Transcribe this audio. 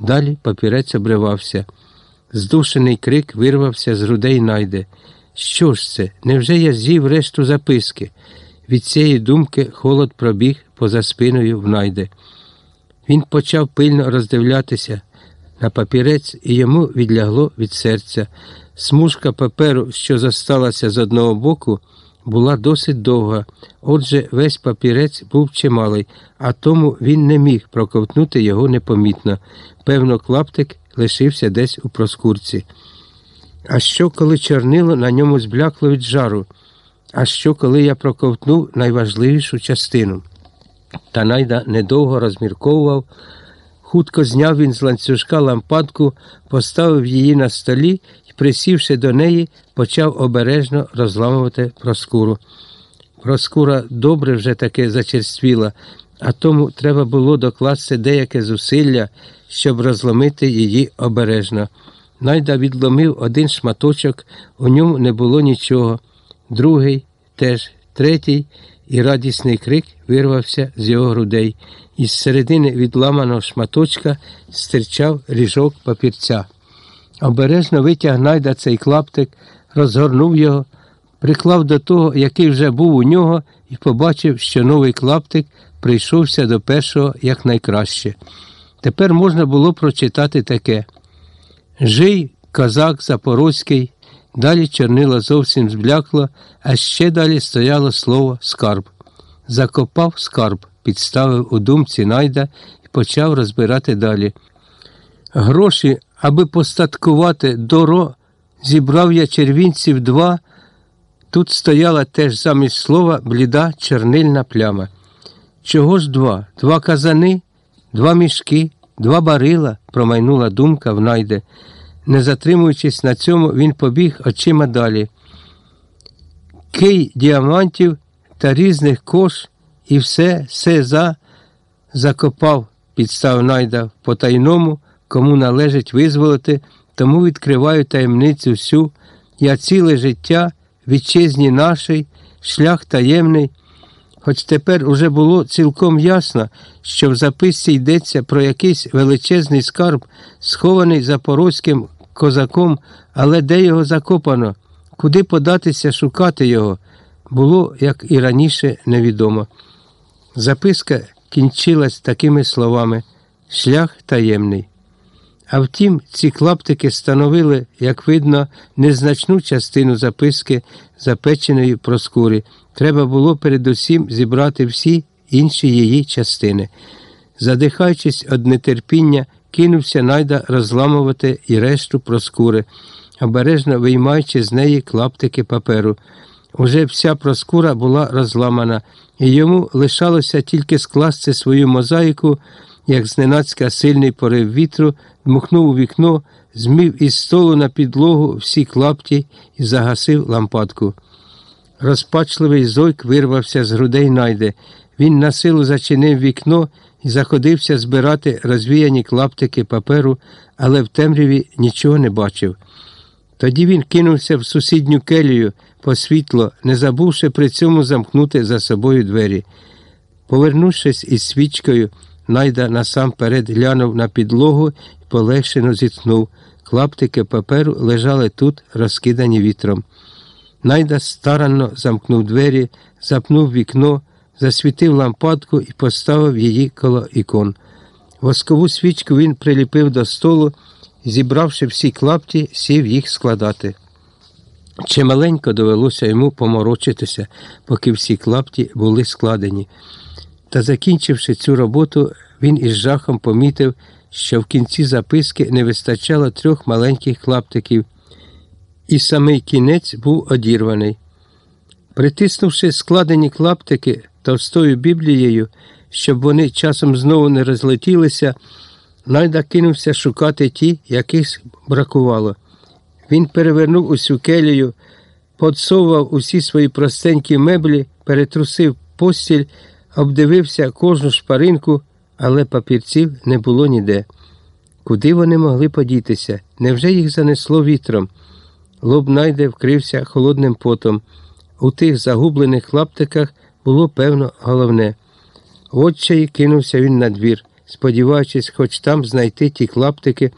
Далі папірець обривався. Здушений крик вирвався з грудей найде. Що ж це? Невже я з'їв решту записки? Від цієї думки холод пробіг поза спиною в найде. Він почав пильно роздивлятися на папірець, і йому відлягло від серця. Смужка паперу, що зосталася з одного боку, була досить довга, отже, весь папірець був чималий, а тому він не міг проковтнути його непомітно. Певно, клаптик лишився десь у проскурці. А що, коли чорнило на ньому зблякло від жару? А що, коли я проковтнув найважливішу частину? Та найда недовго розмірковував. Хутко зняв він з ланцюжка лампадку, поставив її на столі і, присівши до неї, почав обережно розламувати проскуру. Проскура добре вже таки зачерствіла, а тому треба було докласти деяке зусилля, щоб розломити її обережно. Найда відломив один шматочок, у ньому не було нічого, другий теж, третій, і радісний крик вирвався з його грудей. Із середини відламаного шматочка стирчав ріжок папірця. Обережно витяг найда цей клаптик, розгорнув його, приклав до того, який вже був у нього, і побачив, що новий клаптик прийшовся до першого якнайкраще. Тепер можна було прочитати таке. Жий козак Запорозький, далі чорнило зовсім зблякло, а ще далі стояло слово скарб. Закопав скарб, підставив у думці найда і почав розбирати далі. Гроші, аби постаткувати доро, зібрав я червінців два. Тут стояла теж замість слова бліда чорнильна пляма. Чого ж два? Два казани, два мішки, два барила, промайнула думка в найде. Не затримуючись на цьому, він побіг очима далі. Кий діамантів та різних кош і все все за закопав, підстав найда в потайному, кому належить визволити, тому відкриваю таємницю всю, я ціле життя, вітчизні нашій, шлях таємний. Хоч тепер уже було цілком ясно, що в записці йдеться про якийсь величезний скарб, схований запорозьким козаком, але де його закопано, куди податися шукати його, було, як і раніше, невідомо. Записка кінчилась такими словами шлях таємний. А втім, ці клаптики становили, як видно, незначну частину записки, запеченої проскури. Треба було передусім зібрати всі інші її частини. Задихаючись від нетерпіння, кинувся найда розламувати і решту проскури, обережно виймаючи з неї клаптики паперу. Уже вся проскура була розламана, і йому лишалося тільки скласти свою мозаїку, як зненацька сильний порив вітру, дмухнув у вікно, змів із столу на підлогу всі клапті і загасив лампадку. Розпачливий зойк вирвався з грудей найде. Він на силу зачинив вікно і заходився збирати розвіяні клаптики паперу, але в темряві нічого не бачив. Тоді він кинувся в сусідню келію по світло, не забувши при цьому замкнути за собою двері. Повернувшись із свічкою, найда насамперед глянув на підлогу і полегшено зітхнув. Клаптики паперу лежали тут, розкидані вітром. Найда старанно замкнув двері, запнув вікно, засвітив лампадку і поставив її коло ікон. Воскову свічку він приліпив до столу зібравши всі клапті, сів їх складати. Чималенько довелося йому поморочитися, поки всі клапті були складені. Та, закінчивши цю роботу, він із жахом помітив, що в кінці записки не вистачало трьох маленьких клаптиків, і самий кінець був одірваний. Притиснувши складені клаптики товстою біблією, щоб вони часом знову не розлетілися, найда кинувся шукати ті, яких бракувало. Він перевернув усю келію, подсовував усі свої простенькі меблі, перетрусив постіль, обдивився кожну шпаринку, але папірців не було ніде. Куди вони могли подітися? Невже їх занесло вітром? Лоб найде вкрився холодним потом. У тих загублених клаптиках було певно головне. В отчаї кинувся він на двір. сподіваючись хоч там знайти ті клаптики